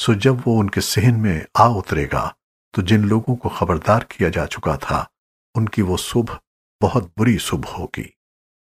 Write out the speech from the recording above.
सो जब वो उनके सहन में आ उतरेगा तो जिन लोगों को खबरदार किया जा चुका था, उनकी वो सुबह बहुत बुरी सुबह होगी।